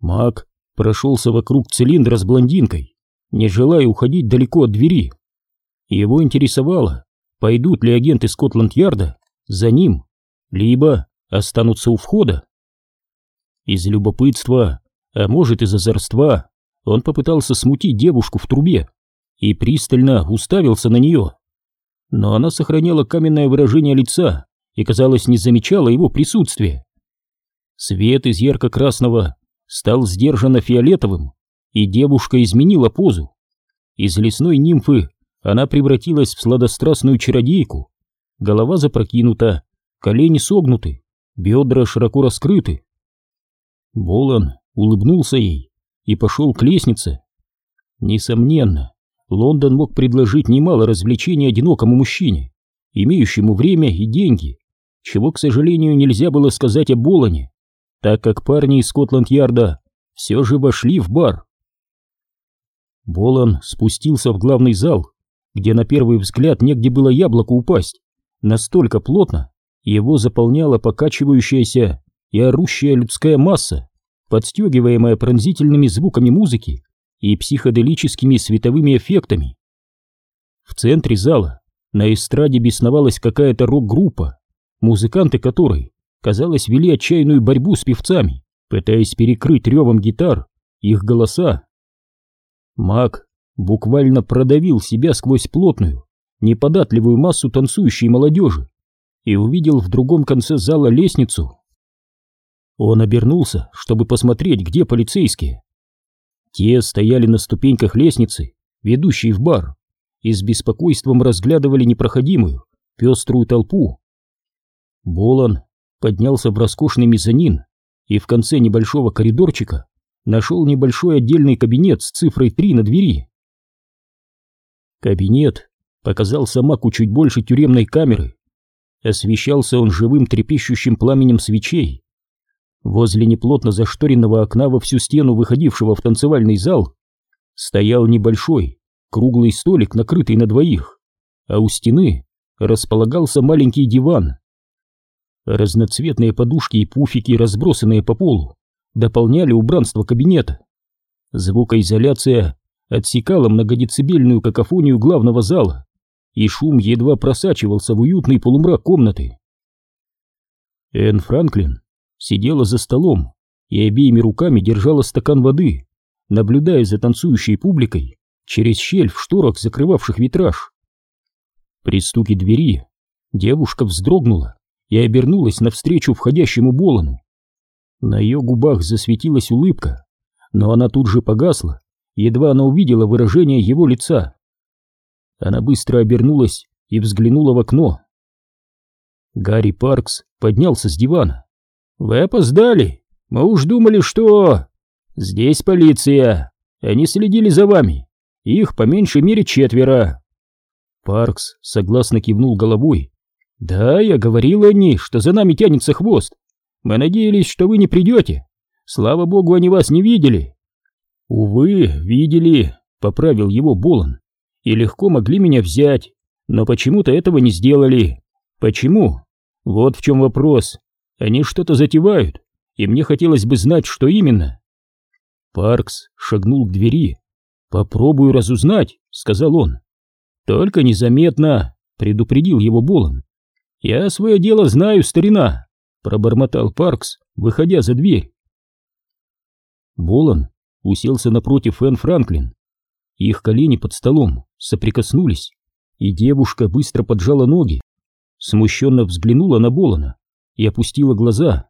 Мак прошелся вокруг цилиндра с блондинкой, не желая уходить далеко от двери. Его интересовало, пойдут ли агенты Скотланд-Ярда за ним, либо останутся у входа. Из любопытства, а может из озорства, он попытался смутить девушку в трубе и пристально уставился на нее. Но она сохраняла каменное выражение лица и, казалось, не замечала его присутствия. Свет из ярко-красного стал сдержанно фиолетовым, и девушка изменила позу. Из лесной нимфы она превратилась в сладострастную чародейку. Голова запрокинута, колени согнуты, бедра широко раскрыты. Болон улыбнулся ей и пошел к лестнице. Несомненно, Лондон мог предложить немало развлечений одинокому мужчине, имеющему время и деньги, чего, к сожалению, нельзя было сказать о Болоне, так как парни из Скотланд-Ярда все же вошли в бар. Болон спустился в главный зал, где на первый взгляд негде было яблоку упасть, настолько плотно его заполняла покачивающаяся и орущая людская масса, подстегиваемая пронзительными звуками музыки и психоделическими световыми эффектами. В центре зала на эстраде бесновалась какая-то рок-группа, музыканты которой, казалось, вели отчаянную борьбу с певцами, пытаясь перекрыть ревом гитар их голоса. Маг буквально продавил себя сквозь плотную, неподатливую массу танцующей молодежи и увидел в другом конце зала лестницу. Он обернулся, чтобы посмотреть, где полицейские. Те стояли на ступеньках лестницы, ведущей в бар, и с беспокойством разглядывали непроходимую, пеструю толпу. Болон поднялся в роскошный мезонин и в конце небольшого коридорчика нашел небольшой отдельный кабинет с цифрой 3 на двери. Кабинет показался Маку чуть больше тюремной камеры. Освещался он живым трепещущим пламенем свечей, Возле неплотно зашторенного окна во всю стену, выходившего в танцевальный зал, стоял небольшой, круглый столик, накрытый на двоих, а у стены располагался маленький диван. Разноцветные подушки и пуфики, разбросанные по полу, дополняли убранство кабинета. Звукоизоляция отсекала многодецибельную какофонию главного зала, и шум едва просачивался в уютный полумрак комнаты. Энн Франклин сидела за столом и обеими руками держала стакан воды, наблюдая за танцующей публикой через щель в шторах, закрывавших витраж. При стуке двери девушка вздрогнула и обернулась навстречу входящему Болону. На ее губах засветилась улыбка, но она тут же погасла, едва она увидела выражение его лица. Она быстро обернулась и взглянула в окно. Гарри Паркс поднялся с дивана «Вы опоздали. Мы уж думали, что...» «Здесь полиция. Они следили за вами. Их по меньшей мере четверо». Паркс согласно кивнул головой. «Да, я говорил они, что за нами тянется хвост. Мы надеялись, что вы не придете. Слава богу, они вас не видели». «Увы, видели», — поправил его Болон. «И легко могли меня взять, но почему-то этого не сделали. Почему? Вот в чем вопрос. Они что-то затевают, и мне хотелось бы знать, что именно. Паркс шагнул к двери. «Попробую разузнать», — сказал он. «Только незаметно», — предупредил его Болон. «Я свое дело знаю, старина», — пробормотал Паркс, выходя за дверь. Болон уселся напротив Энн Франклин. Их колени под столом соприкоснулись, и девушка быстро поджала ноги, смущенно взглянула на Болона и опустила глаза.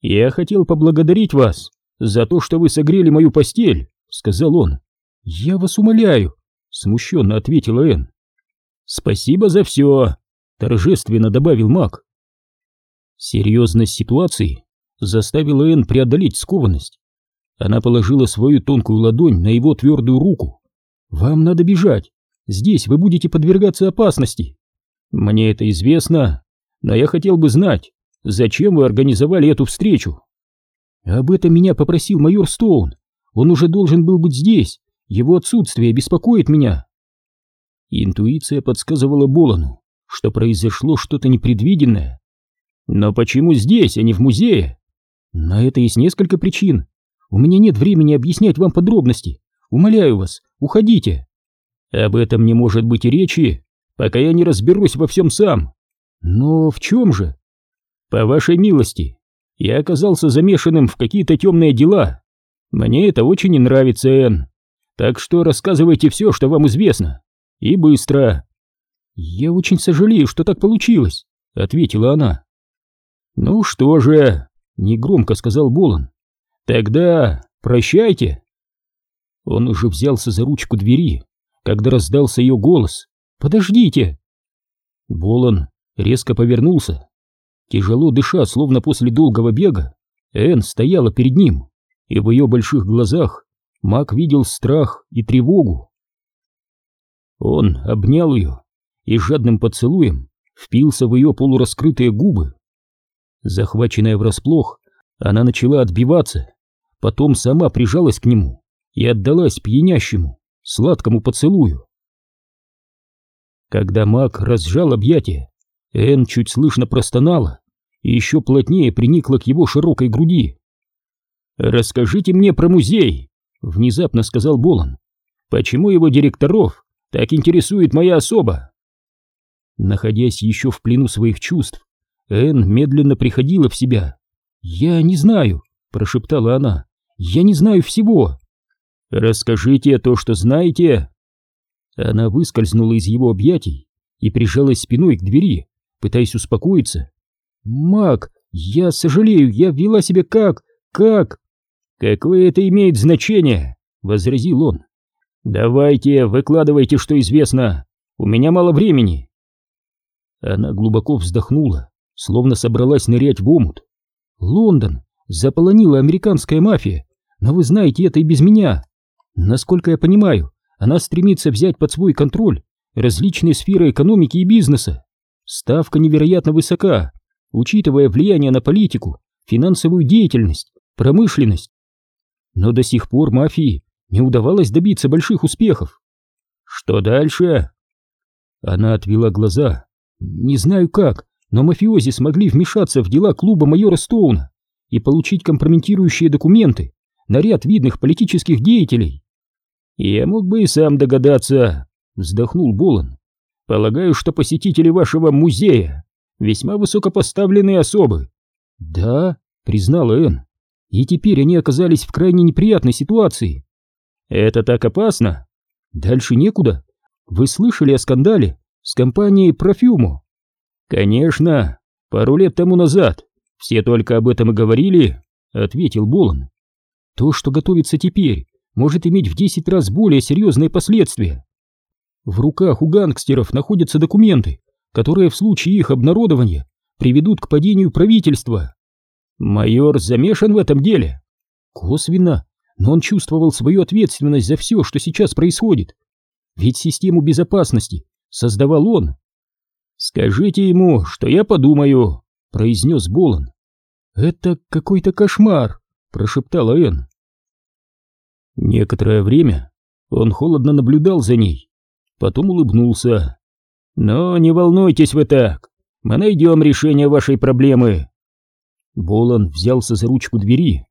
«Я хотел поблагодарить вас за то, что вы согрели мою постель», — сказал он. «Я вас умоляю», — смущенно ответила Энн. «Спасибо за все», — торжественно добавил маг. Серьезность ситуации заставила Энн преодолеть скованность. Она положила свою тонкую ладонь на его твердую руку. «Вам надо бежать. Здесь вы будете подвергаться опасности». «Мне это известно, но я хотел бы знать, зачем вы организовали эту встречу?» «Об этом меня попросил майор Стоун. Он уже должен был быть здесь. Его отсутствие беспокоит меня». Интуиция подсказывала Болону, что произошло что-то непредвиденное. «Но почему здесь, а не в музее?» «На это есть несколько причин. У меня нет времени объяснять вам подробности. Умоляю вас, уходите. Об этом не может быть и речи, пока я не разберусь во всем сам. Но в чем же? По вашей милости, я оказался замешанным в какие-то темные дела. Мне это очень не нравится, Энн. Так что рассказывайте все, что вам известно. И быстро. Я очень сожалею, что так получилось, ответила она. Ну что же, негромко сказал Болон. Тогда прощайте. Он уже взялся за ручку двери, когда раздался ее голос. «Подождите!» Болон резко повернулся. Тяжело дыша, словно после долгого бега, Энн стояла перед ним, и в ее больших глазах Мак видел страх и тревогу. Он обнял ее и жадным поцелуем впился в ее полураскрытые губы. Захваченная врасплох, она начала отбиваться, потом сама прижалась к нему и отдалась пьянящему, сладкому поцелую. Когда маг разжал объятия, Энн чуть слышно простонала и еще плотнее приникла к его широкой груди. «Расскажите мне про музей», — внезапно сказал Болон. «Почему его директоров так интересует моя особа?» Находясь еще в плену своих чувств, Энн медленно приходила в себя. «Я не знаю», — прошептала она. «Я не знаю всего». «Расскажите то, что знаете». Она выскользнула из его объятий и прижалась спиной к двери, пытаясь успокоиться. «Мак, я сожалею, я вела себя как... как...» «Какое это имеет значение?» — возразил он. «Давайте, выкладывайте, что известно. У меня мало времени». Она глубоко вздохнула, словно собралась нырять в омут. «Лондон заполонила американская мафия, но вы знаете это и без меня. Насколько я понимаю, она стремится взять под свой контроль различные сферы экономики и бизнеса. Ставка невероятно высока, учитывая влияние на политику, финансовую деятельность, промышленность. Но до сих пор мафии не удавалось добиться больших успехов. Что дальше? Она отвела глаза. Не знаю как, но мафиози смогли вмешаться в дела клуба майора Стоуна и получить компрометирующие документы на ряд видных политических деятелей. «Я мог бы и сам догадаться», — вздохнул Болон. «Полагаю, что посетители вашего музея весьма высокопоставленные особы». «Да», — признала Энн, — «и теперь они оказались в крайне неприятной ситуации». «Это так опасно?» «Дальше некуда. Вы слышали о скандале с компанией Профюмо?» «Конечно, пару лет тому назад все только об этом и говорили», — ответил Болон. То, что готовится теперь, может иметь в 10 раз более серьезные последствия. В руках у гангстеров находятся документы, которые в случае их обнародования приведут к падению правительства. Майор замешан в этом деле? Косвенно, но он чувствовал свою ответственность за все, что сейчас происходит. Ведь систему безопасности создавал он. «Скажите ему, что я подумаю», — произнес Болон. «Это какой-то кошмар», прошептала Энн. Некоторое время он холодно наблюдал за ней, потом улыбнулся. «Но не волнуйтесь вы так, мы найдем решение вашей проблемы». Болон взялся за ручку двери.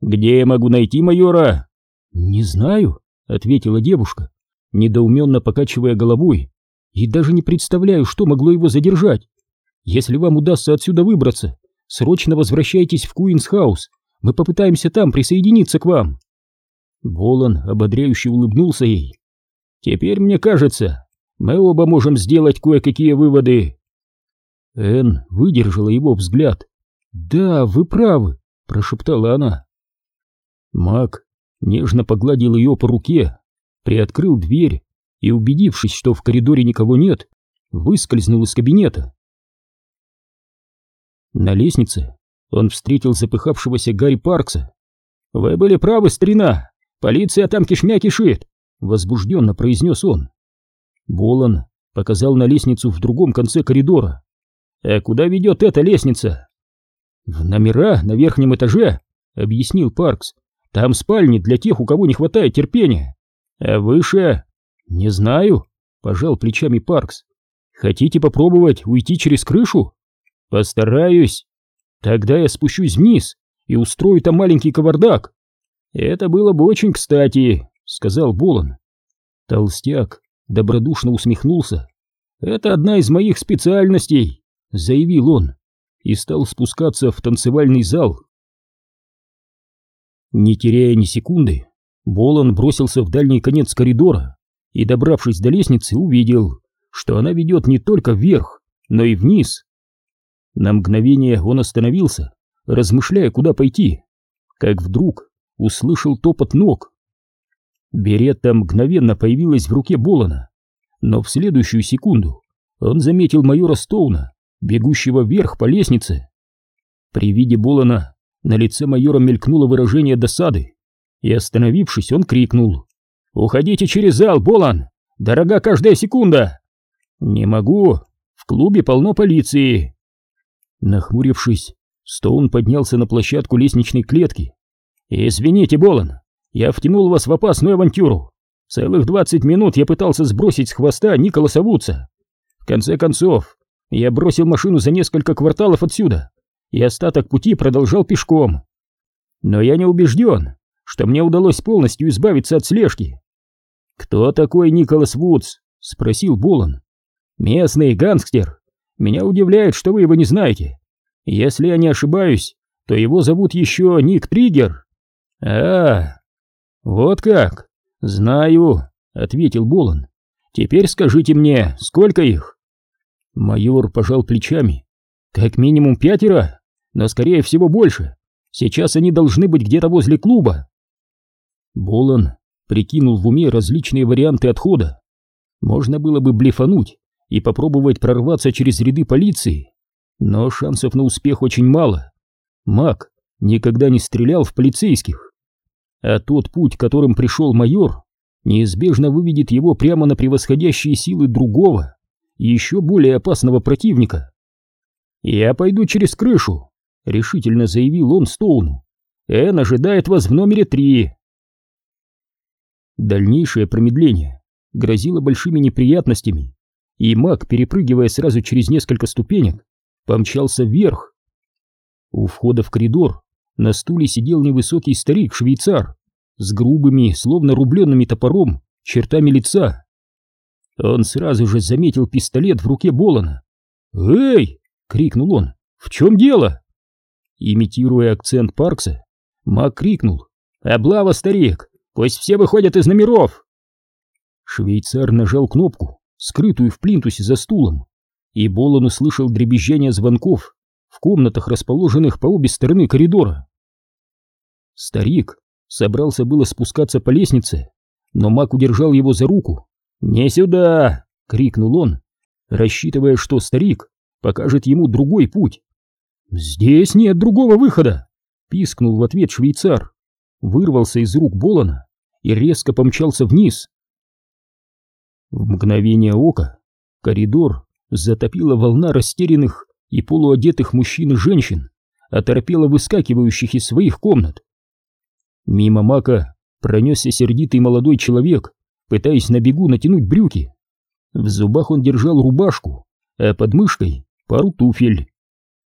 «Где я могу найти майора?» «Не знаю», — ответила девушка, недоуменно покачивая головой, «и даже не представляю, что могло его задержать. Если вам удастся отсюда выбраться, срочно возвращайтесь в Куинс-хаус мы попытаемся там присоединиться к вам. Болон ободряюще улыбнулся ей. Теперь, мне кажется, мы оба можем сделать кое-какие выводы. Энн выдержала его взгляд. «Да, вы правы», — прошептала она. Мак нежно погладил ее по руке, приоткрыл дверь и, убедившись, что в коридоре никого нет, выскользнул из кабинета. На лестнице он встретил запыхавшегося Гарри Паркса. «Вы были правы, старина! Полиция там кишмя кишит!» — возбужденно произнес он. Болон показал на лестницу в другом конце коридора. «А куда ведет эта лестница?» «В номера на верхнем этаже», — объяснил Паркс. «Там спальни для тех, у кого не хватает терпения. А выше?» «Не знаю», — пожал плечами Паркс. «Хотите попробовать уйти через крышу?» «Постараюсь», Тогда я спущусь вниз и устрою там маленький кавардак. Это было бы очень кстати, сказал Болон. Толстяк добродушно усмехнулся. Это одна из моих специальностей, заявил он и стал спускаться в танцевальный зал. Не теряя ни секунды, Болон бросился в дальний конец коридора и, добравшись до лестницы, увидел, что она ведет не только вверх, но и вниз. На мгновение он остановился, размышляя, куда пойти, как вдруг услышал топот ног. Беретта мгновенно появилась в руке Болона, но в следующую секунду он заметил майора Стоуна, бегущего вверх по лестнице. При виде Болона на лице майора мелькнуло выражение досады, и, остановившись, он крикнул. «Уходите через зал, Болан! Дорога каждая секунда!» «Не могу! В клубе полно полиции!» Нахмурившись, Стоун поднялся на площадку лестничной клетки. «Извините, Болан, я втянул вас в опасную авантюру. Целых двадцать минут я пытался сбросить с хвоста Николаса Вудса. В конце концов, я бросил машину за несколько кварталов отсюда и остаток пути продолжал пешком. Но я не убежден, что мне удалось полностью избавиться от слежки. «Кто такой Николас Вудс?» — спросил Болон. «Местный гангстер. Меня удивляет, что вы его не знаете. Если я не ошибаюсь, то его зовут еще Ник Триггер». «А, вот как? Знаю», — ответил Болон. «Теперь скажите мне, сколько их?» Майор пожал плечами. «Как минимум пятеро, но скорее всего больше. Сейчас они должны быть где-то возле клуба». Болон прикинул в уме различные варианты отхода. Можно было бы блефануть и попробовать прорваться через ряды полиции, но шансов на успех очень мало. Мак никогда не стрелял в полицейских. А тот путь, которым пришел майор, неизбежно выведет его прямо на превосходящие силы другого, еще более опасного противника. «Я пойду через крышу», — решительно заявил он Стоуну. «Эн ожидает вас в номере три». Дальнейшее промедление грозило большими неприятностями, и маг, перепрыгивая сразу через несколько ступенек, помчался вверх. У входа в коридор на стуле сидел невысокий старик-швейцар с грубыми, словно рубленными топором, чертами лица. Он сразу же заметил пистолет в руке Болона. «Эй!» — крикнул он. «В чем дело?» Имитируя акцент Паркса, маг крикнул. «Облава, старик! Пусть все выходят из номеров!» Швейцар нажал кнопку, скрытую в плинтусе за стулом, и Болон услышал дребезжание звонков в комнатах, расположенных по обе стороны коридора. Старик собрался было спускаться по лестнице, но маг удержал его за руку. «Не сюда!» — крикнул он, рассчитывая, что старик покажет ему другой путь. «Здесь нет другого выхода!» — пискнул в ответ швейцар вырвался из рук Болона и резко помчался вниз. В мгновение ока коридор затопила волна растерянных и полуодетых мужчин и женщин, оторпело выскакивающих из своих комнат. Мимо Мака пронесся сердитый молодой человек, пытаясь на бегу натянуть брюки. В зубах он держал рубашку, а под мышкой пару туфель.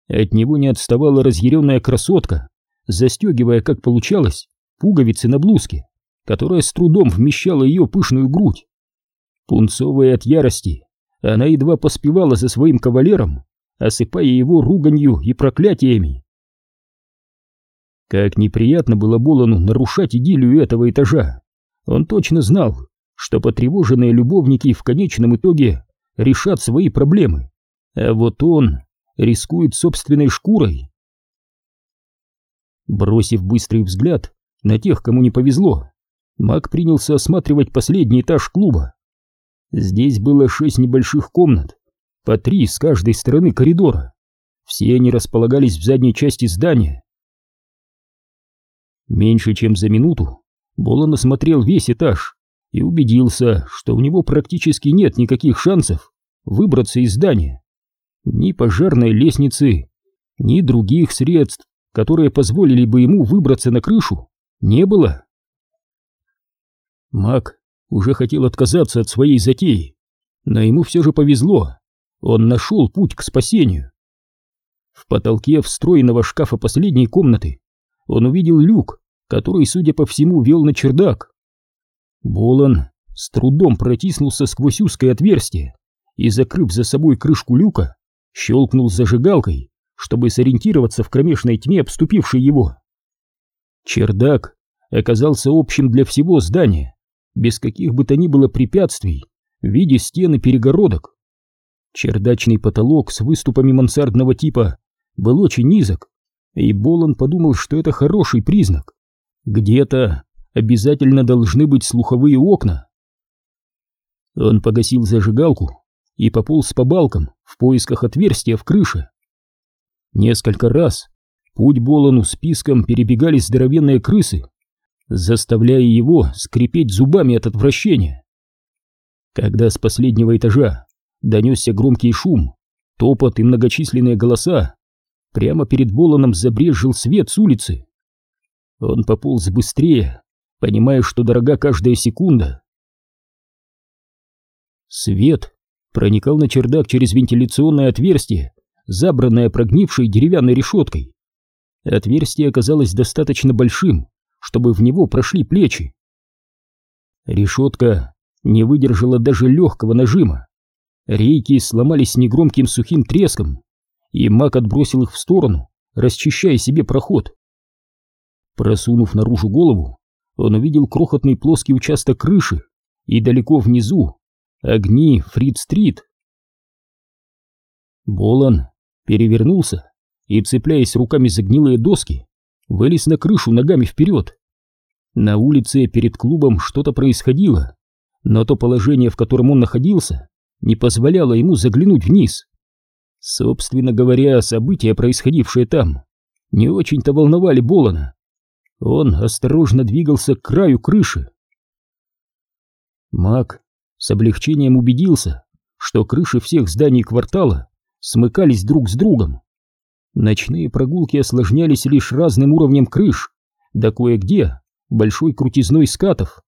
От него не отставала разъяренная красотка, застегивая, как получалось, пуговицы на блузке, которая с трудом вмещала ее пышную грудь. Пунцовая от ярости, она едва поспевала за своим кавалером, осыпая его руганью и проклятиями. Как неприятно было Болону нарушать идиллию этого этажа. Он точно знал, что потревоженные любовники в конечном итоге решат свои проблемы, а вот он рискует собственной шкурой. Бросив быстрый взгляд на тех, кому не повезло, маг принялся осматривать последний этаж клуба. Здесь было шесть небольших комнат, по три с каждой стороны коридора. Все они располагались в задней части здания. Меньше чем за минуту Болон осмотрел весь этаж и убедился, что у него практически нет никаких шансов выбраться из здания. Ни пожарной лестницы, ни других средств, которые позволили бы ему выбраться на крышу, не было. Мак уже хотел отказаться от своей затеи, но ему все же повезло. Он нашел путь к спасению. В потолке встроенного шкафа последней комнаты он увидел люк, который, судя по всему, вел на чердак. Болон с трудом протиснулся сквозь узкое отверстие и, закрыв за собой крышку люка, щелкнул зажигалкой, чтобы сориентироваться в кромешной тьме, обступившей его. Чердак оказался общим для всего здания, без каких бы то ни было препятствий, в виде стен и перегородок. Чердачный потолок с выступами мансардного типа был очень низок, и Болон подумал, что это хороший признак. Где-то обязательно должны быть слуховые окна. Он погасил зажигалку и пополз по балкам в поисках отверстия в крыше. Несколько раз путь Болону списком перебегали здоровенные крысы, заставляя его скрипеть зубами от отвращения. Когда с последнего этажа донесся громкий шум, топот и многочисленные голоса, прямо перед Болоном забрежил свет с улицы. Он пополз быстрее, понимая, что дорога каждая секунда. Свет проникал на чердак через вентиляционное отверстие, забранное прогнившей деревянной решеткой. Отверстие оказалось достаточно большим, чтобы в него прошли плечи. Решетка не выдержала даже легкого нажима. Рейки сломались негромким сухим треском, и маг отбросил их в сторону, расчищая себе проход. Просунув наружу голову, он увидел крохотный плоский участок крыши и далеко внизу огни Фрид-стрит. Болан перевернулся и, цепляясь руками за гнилые доски, вылез на крышу ногами вперед. На улице перед клубом что-то происходило, но то положение, в котором он находился, не позволяло ему заглянуть вниз. Собственно говоря, события, происходившие там, не очень-то волновали Болана. Он осторожно двигался к краю крыши. Мак с облегчением убедился, что крыши всех зданий квартала смыкались друг с другом. Ночные прогулки осложнялись лишь разным уровнем крыш, да кое-где большой крутизной скатов.